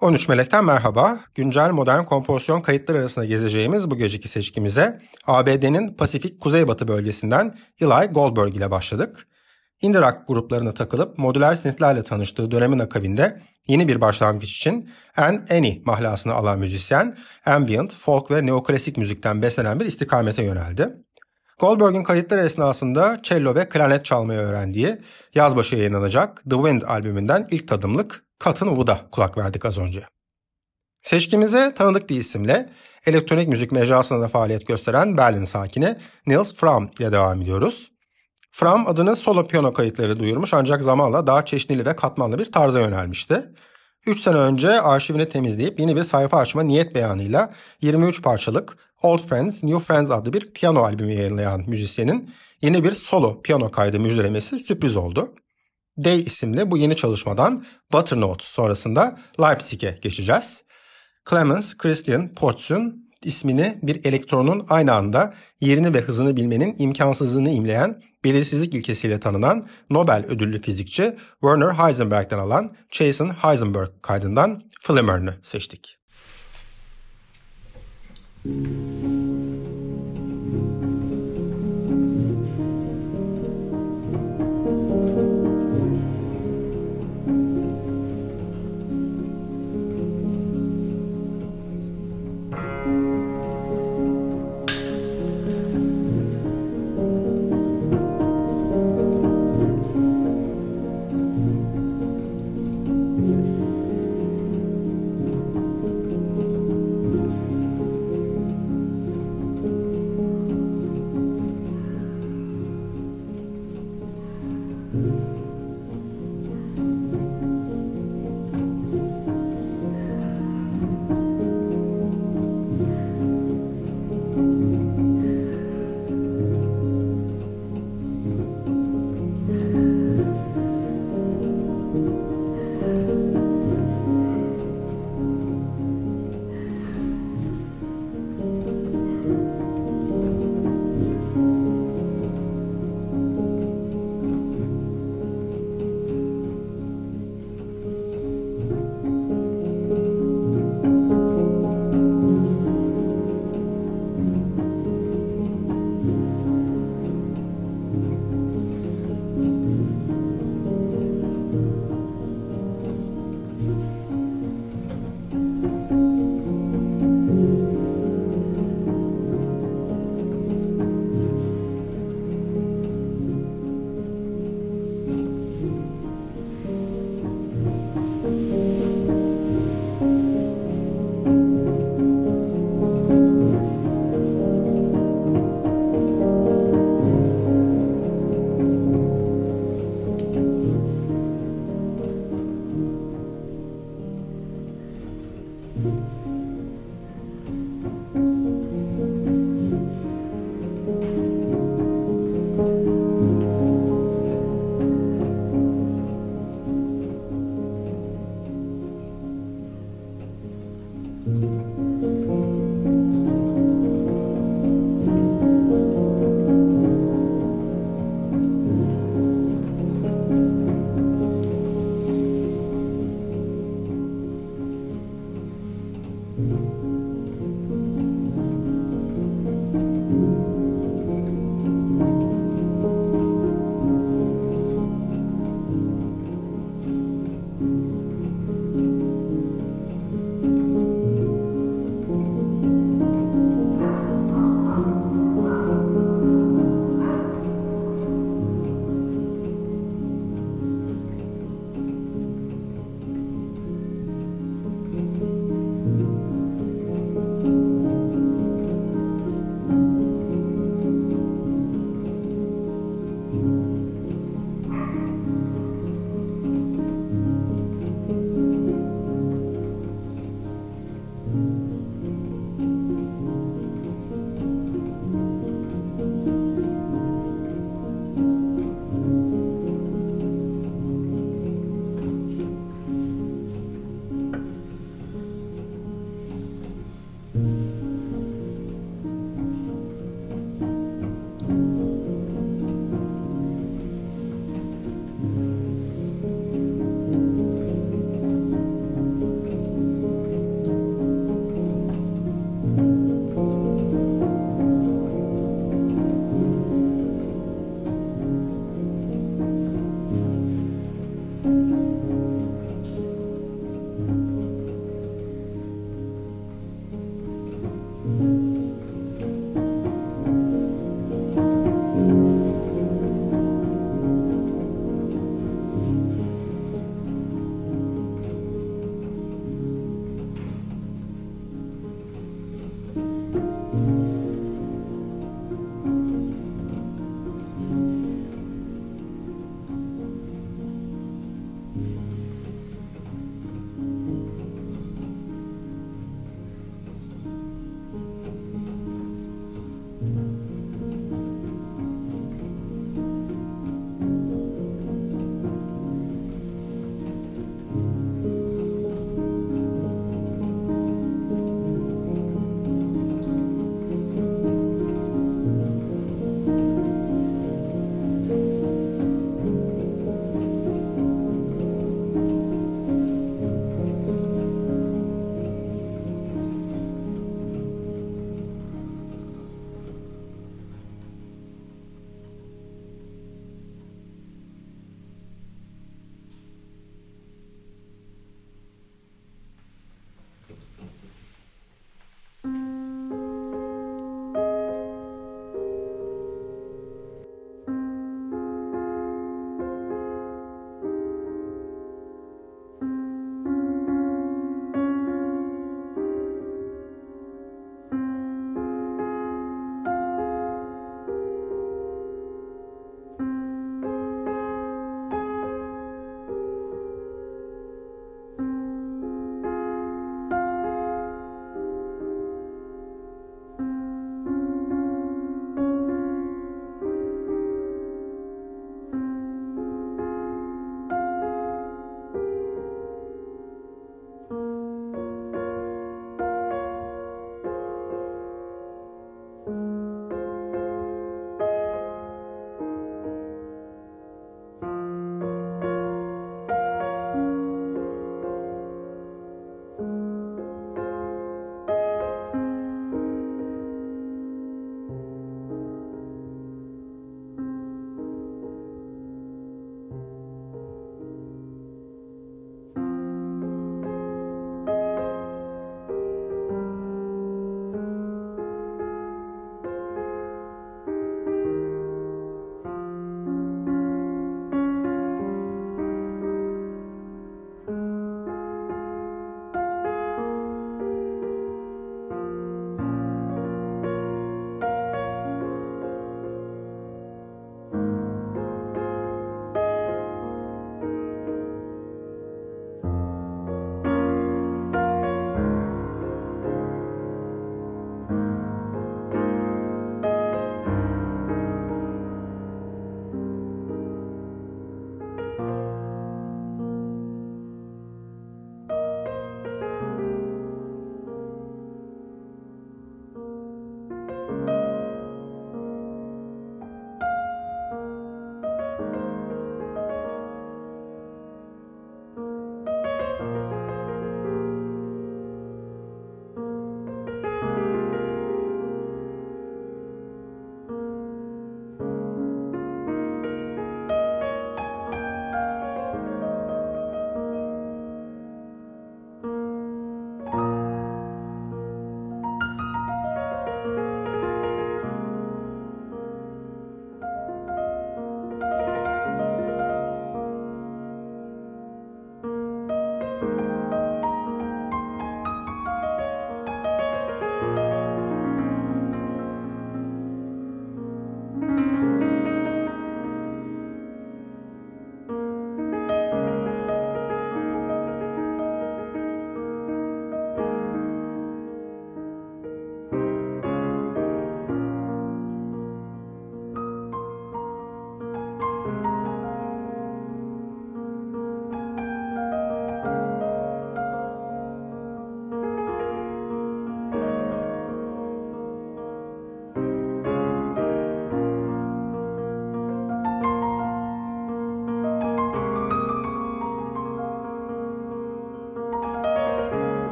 13 Melek'ten merhaba. Güncel modern kompozisyon kayıtları arasında gezeceğimiz bu geceki seçkimize ABD'nin Pasifik Kuzeybatı bölgesinden Eli Goldberg ile başladık. Indie rock gruplarına takılıp modüler synthlerle tanıştığı dönemin akabinde yeni bir başlangıç için An Any mahlasını alan müzisyen ambient, folk ve neoklasik müzikten beslenen bir istikamete yöneldi. Goldberg'in kayıtları esnasında cello ve klarnet çalmayı öğrendiği yazbaşı yayınlanacak The Wind albümünden ilk tadımlık Cotton Wood'a kulak verdik az önce. Seçkimize tanıdık bir isimle elektronik müzik mecrasında da faaliyet gösteren Berlin sakini Nils Fram ile devam ediyoruz. Fram adını solo piyano kayıtları duyurmuş ancak zamanla daha çeşitli ve katmanlı bir tarza yönelmişti. 3 sene önce arşivini temizleyip yeni bir sayfa açma niyet beyanıyla 23 parçalık Old Friends, New Friends adlı bir piyano albümü yayınlayan müzisyenin yeni bir solo piyano kaydı müjdelemesi sürpriz oldu. Day isimli bu yeni çalışmadan Butternote sonrasında Leipzig'e geçeceğiz. Clemens Christian Portz'un ismini bir elektronun aynı anda yerini ve hızını bilmenin imkansızlığını imleyen belirsizlik ilkesiyle tanınan Nobel ödüllü fizikçi Werner Heisenberg'den alan Jason Heisenberg kaydından Flimmer'ını seçtik. Müzik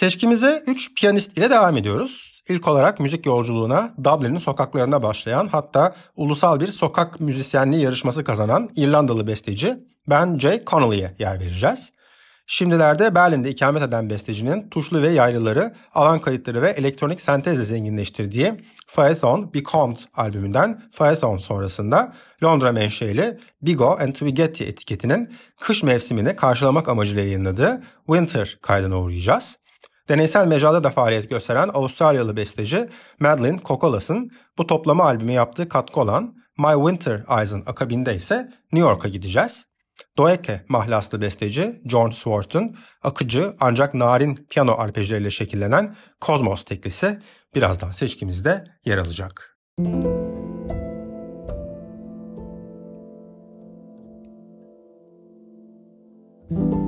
Seçkimize 3 piyanist ile devam ediyoruz. İlk olarak müzik yolculuğuna Dublin'in sokaklarına başlayan hatta ulusal bir sokak müzisyenliği yarışması kazanan İrlandalı besteci Ben J. Connolly'e yer vereceğiz. Şimdilerde Berlin'de ikamet eden bestecinin tuşlu ve yaylıları, alan kayıtları ve elektronik sentezle zenginleştirdiği Phaethon Becalmed albümünden Phaethon sonrasında Londra menşeli Bigo and Twigetti etiketinin kış mevsimini karşılamak amacıyla yayınladığı Winter kaydına uğrayacağız. Deneysel mecrada da faaliyet gösteren Avustralyalı besteci Madeline Kokolas'ın bu toplama albümü yaptığı katkı olan My Winter Eyes'ın akabinde ise New York'a gideceğiz. Doeke mahlaslı besteci John Swart'ın akıcı ancak narin piyano arpejleriyle şekillenen Kozmos teklisi birazdan seçkimizde yer alacak. Müzik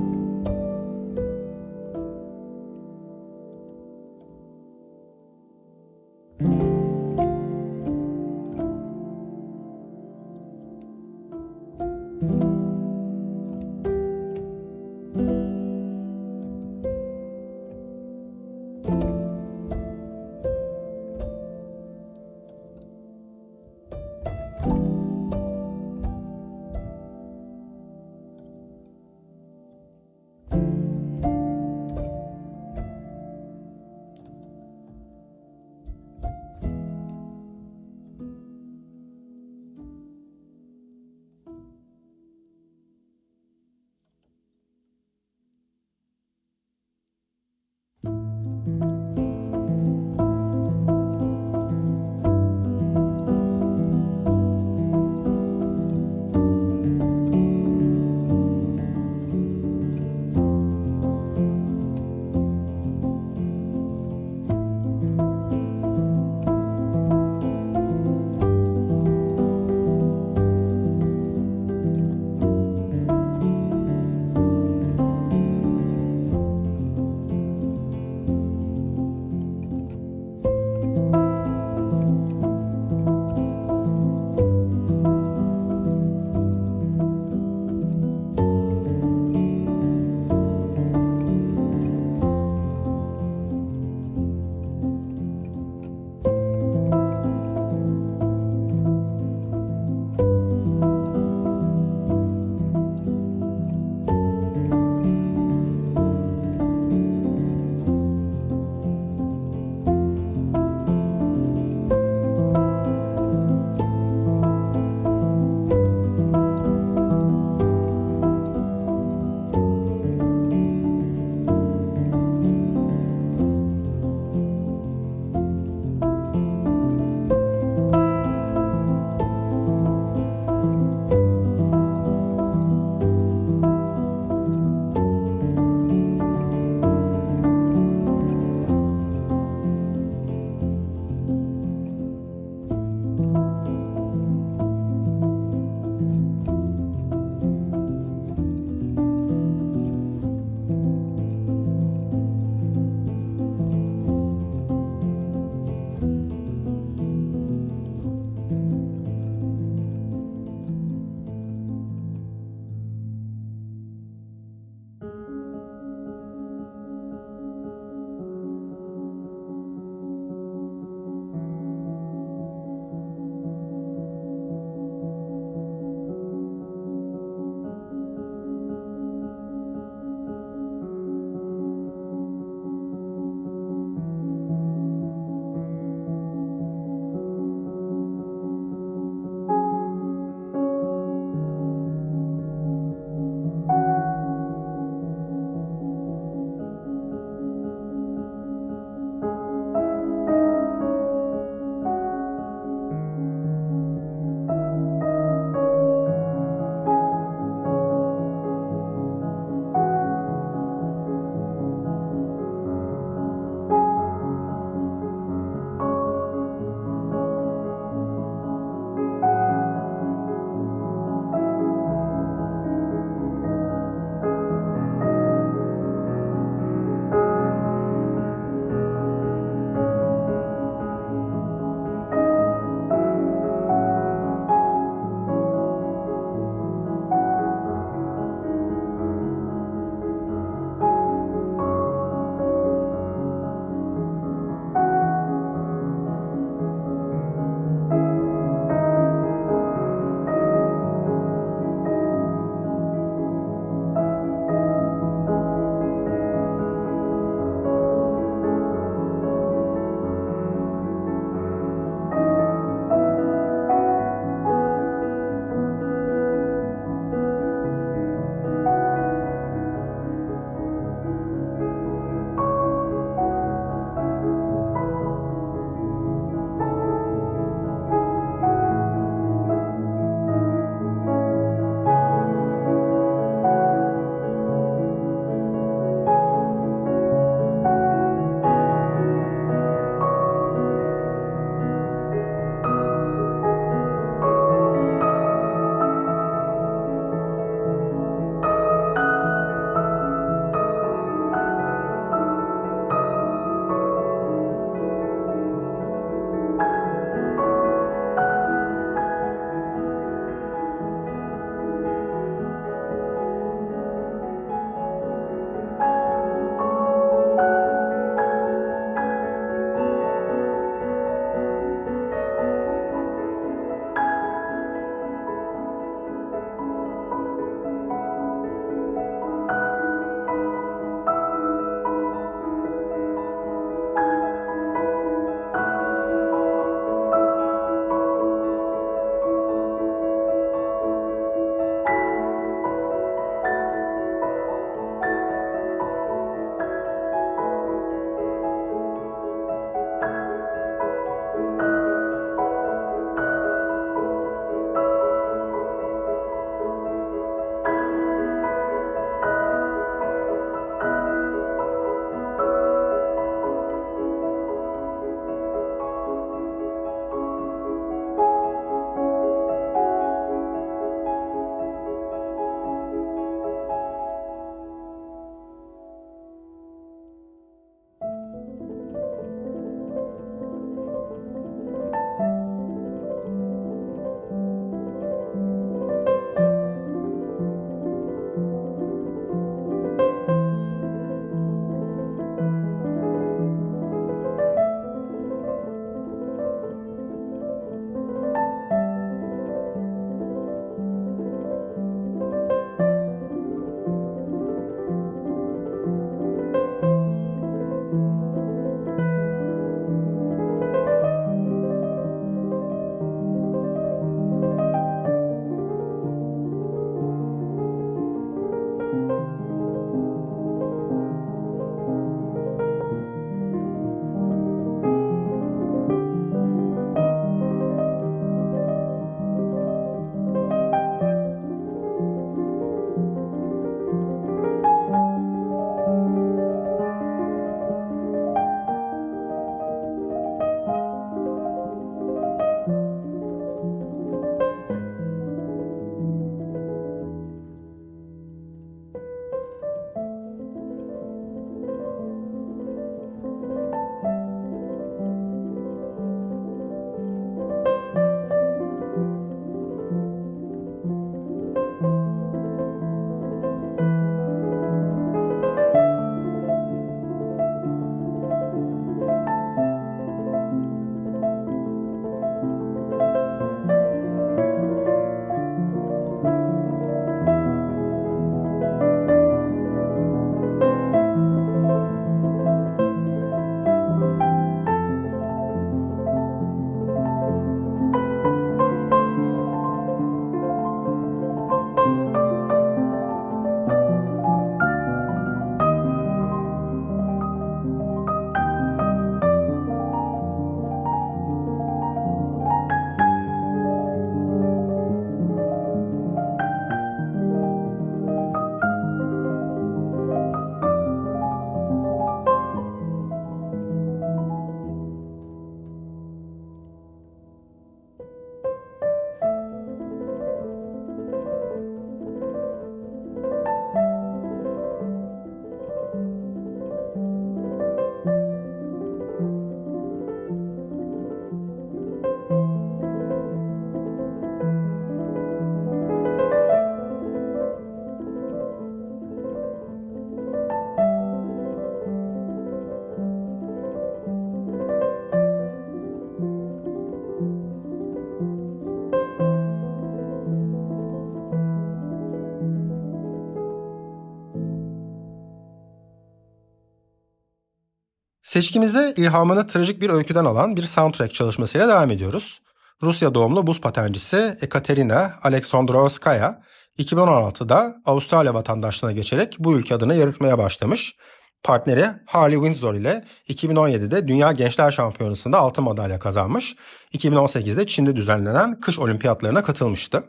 Seçkimize ilhamını trajik bir öyküden alan bir soundtrack çalışmasıyla devam ediyoruz. Rusya doğumlu buz patencisi Ekaterina Aleksandrovskaya 2016'da Avustralya vatandaşlığına geçerek bu ülke adına yarışmaya başlamış. Partneri Harley Windsor ile 2017'de Dünya Gençler Şampiyonası'nda altın madalya kazanmış. 2018'de Çin'de düzenlenen kış olimpiyatlarına katılmıştı.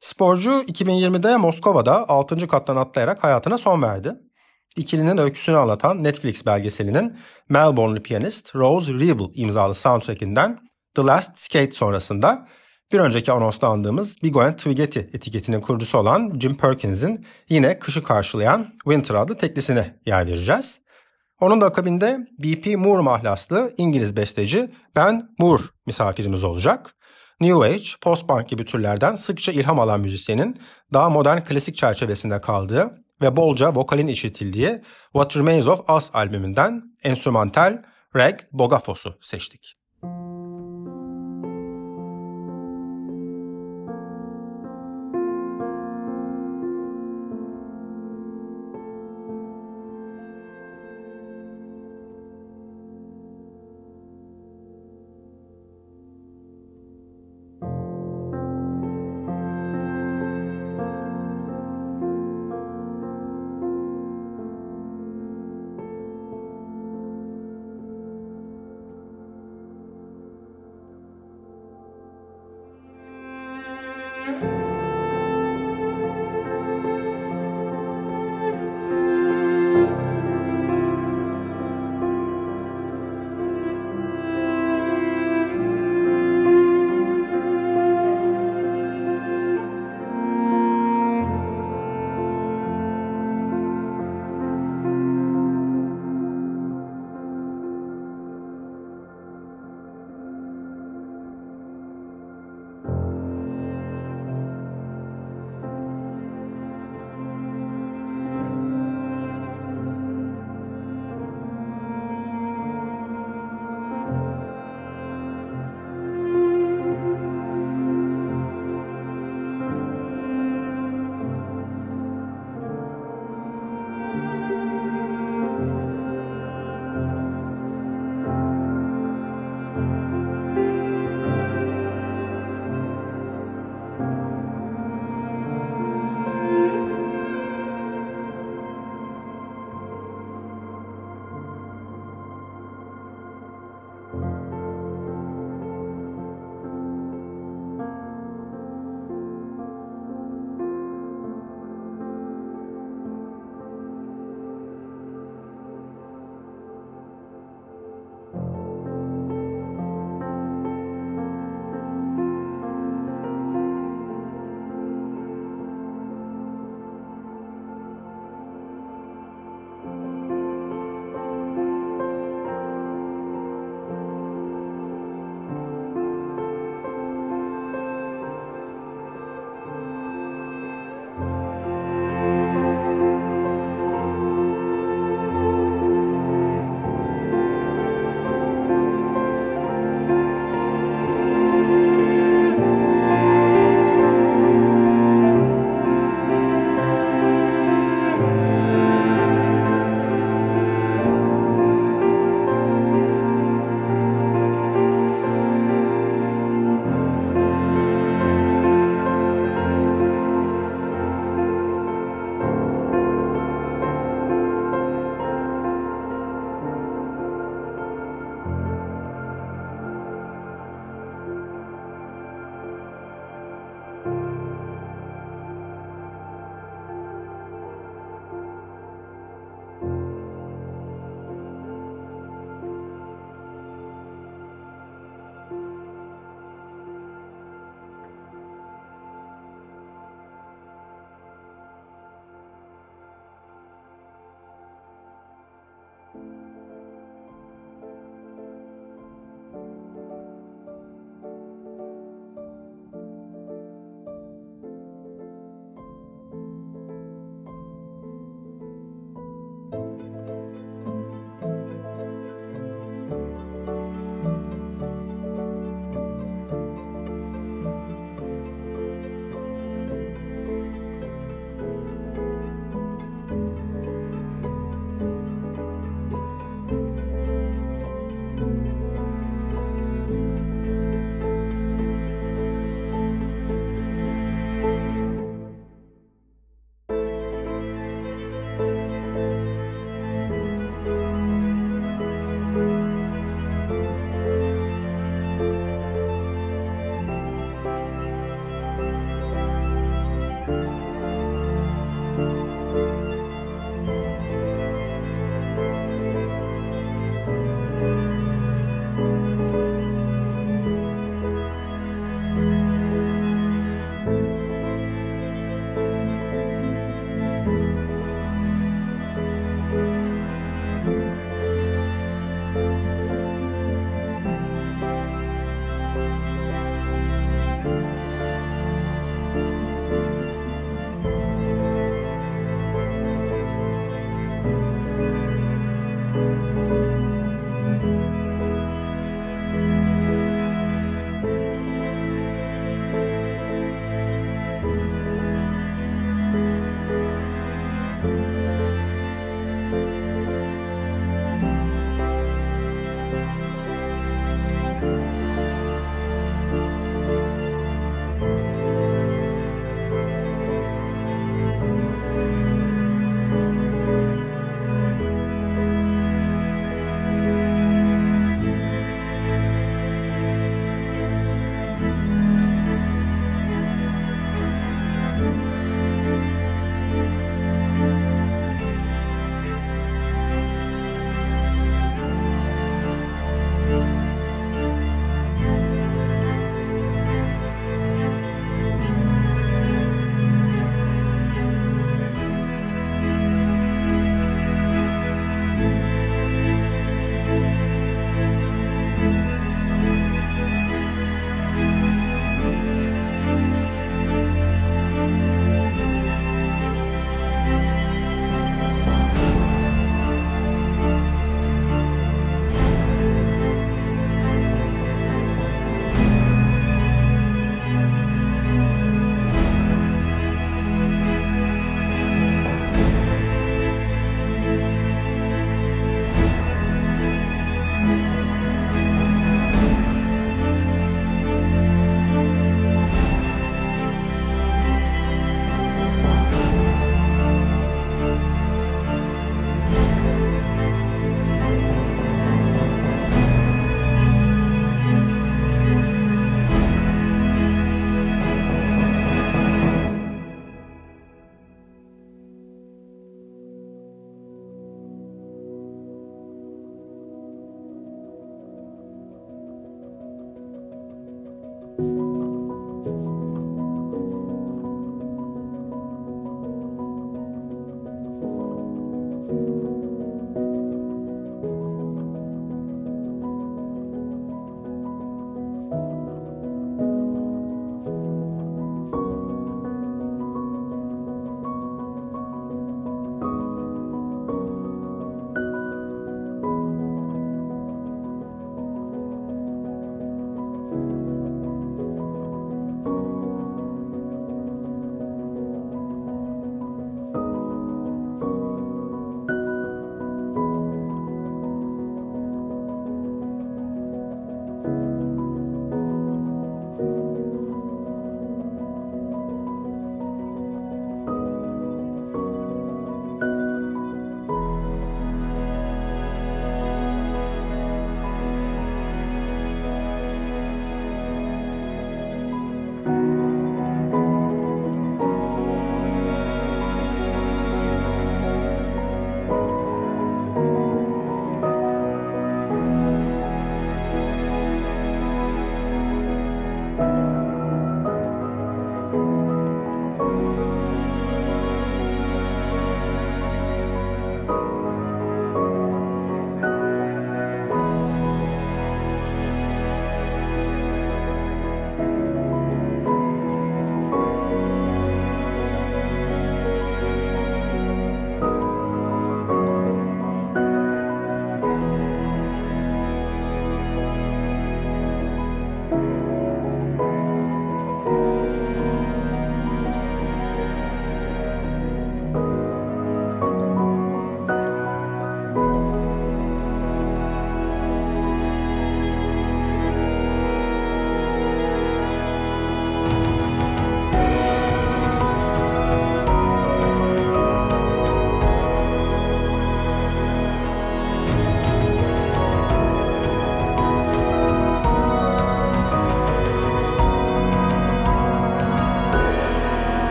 Sporcu 2020'de Moskova'da 6. kattan atlayarak hayatına son verdi. İkilinin öyküsünü anlatan Netflix belgeselinin Melbourne'lu piyanist Rose Rebel imzalı soundtrackinden The Last Skate sonrasında bir önceki anonsta andığımız Big and Twigeti etiketinin kurucusu olan Jim Perkins'in yine kışı karşılayan Winter adlı teklisine yer vereceğiz. Onun da akabinde B.P. Moore mahlaslı İngiliz besteci Ben Moore misafirimiz olacak. New Age, post-punk gibi türlerden sıkça ilham alan müzisyenin daha modern klasik çerçevesinde kaldığı ve bolca vokalin işitildiği What Remains of Us albümünden enstrümantal Reg Bogafos'u seçtik.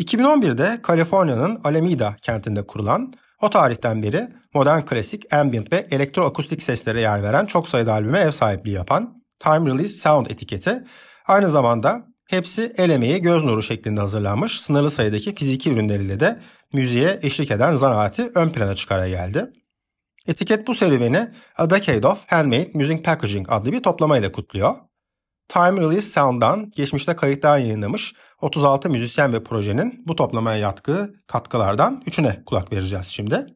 2011'de Kaliforniya'nın Alameda kentinde kurulan O tarihten beri modern klasik, ambient ve elektroakustik seslere yer veren çok sayıda albüme ev sahipliği yapan Time Release Sound etiketi aynı zamanda hepsi el emeği göz nuru şeklinde hazırlanmış sınırlı sayıdaki fiziki ürünleriyle de müziğe eşlik eden zanaati ön plana çıkara geldi. Etiket bu serüveni A Decade of Handmade Music Packaging adlı bir toplamayla kutluyor. Time Release Sound'dan geçmişte kayıtlar yayınlamış 36 müzisyen ve projenin bu toplamaya yatkı katkılardan üçüne kulak vereceğiz şimdi.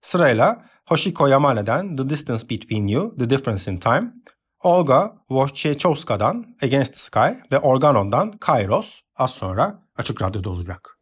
Sırayla Hoshiko Yamane'den The Distance Between You, The Difference in Time, Olga Wojciechowska'dan Against the Sky ve Organon'dan Kairos az sonra Açık Radyo'da olacak.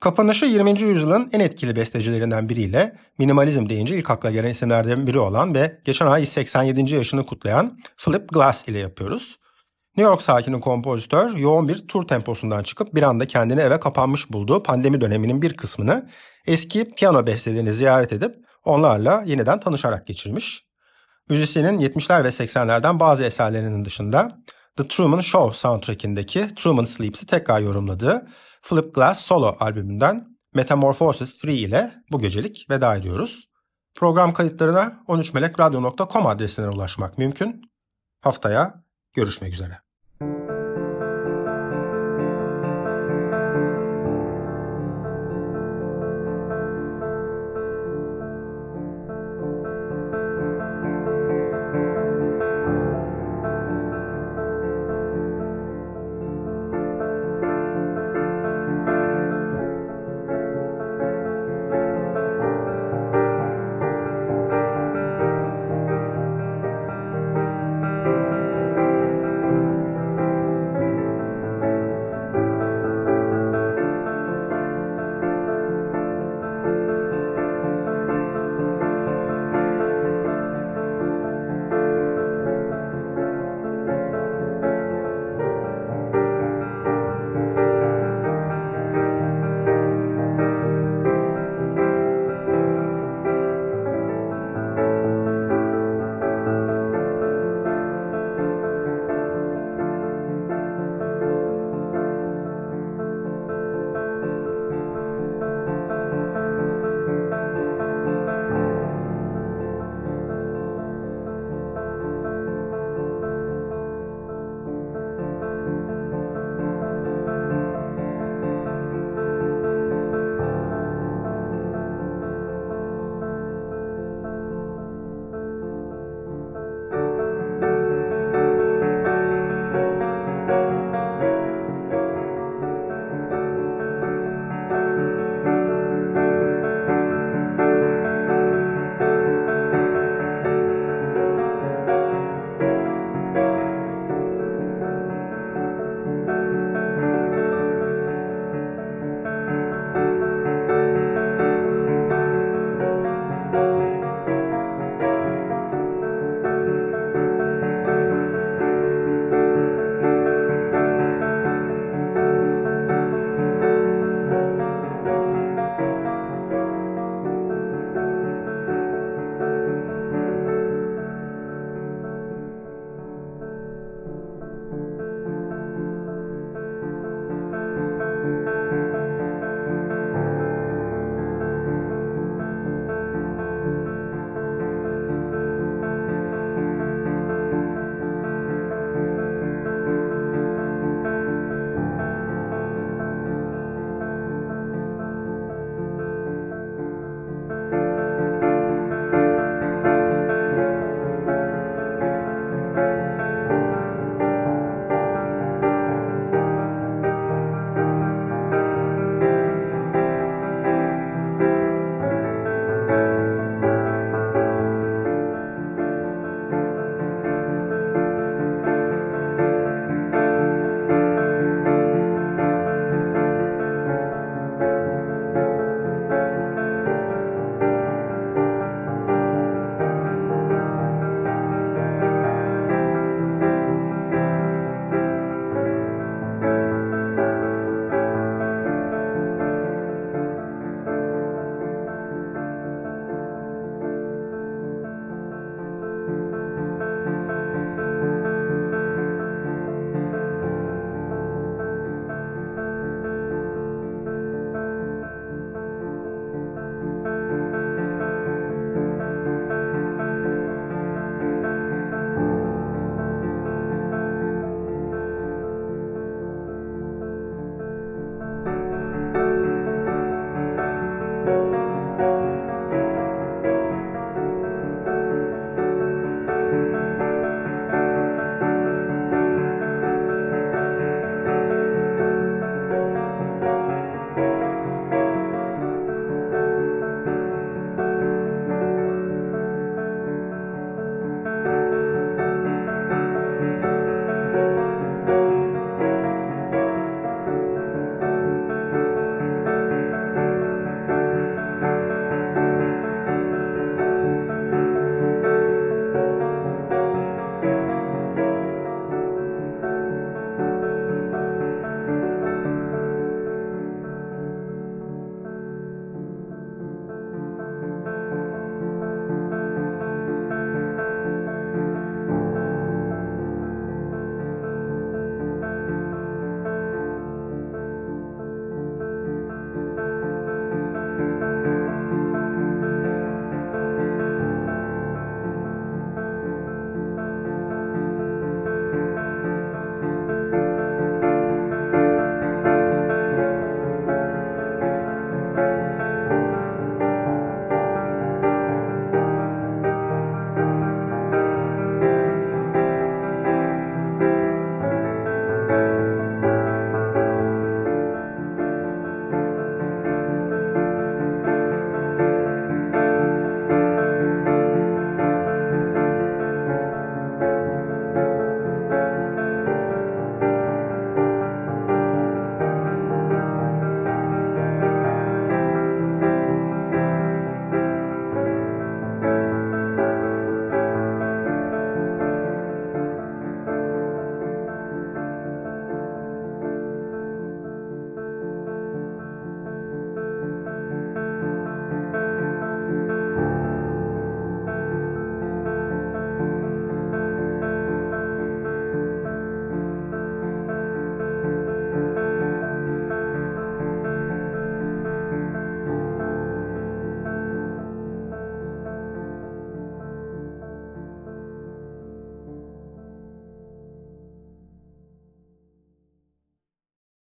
Kapanışı 20. yüzyılın en etkili bestecilerinden biriyle minimalizm deyince ilk akla gelen isimlerden biri olan ve geçen ay 87. yaşını kutlayan Philip Glass ile yapıyoruz. New York sakini kompozitör yoğun bir tur temposundan çıkıp bir anda kendini eve kapanmış bulduğu pandemi döneminin bir kısmını eski piyano bestelerini ziyaret edip onlarla yeniden tanışarak geçirmiş. Müzisyenin 70'ler ve 80'lerden bazı eserlerinin dışında The Truman Show soundtrack'indeki Truman Sleeps'i tekrar yorumladığı Philip Glass solo albümünden Metamorphosis 3 ile bu gecelik veda ediyoruz. Program kayıtlarına 13melekradyo.com adresine ulaşmak mümkün. Haftaya görüşmek üzere.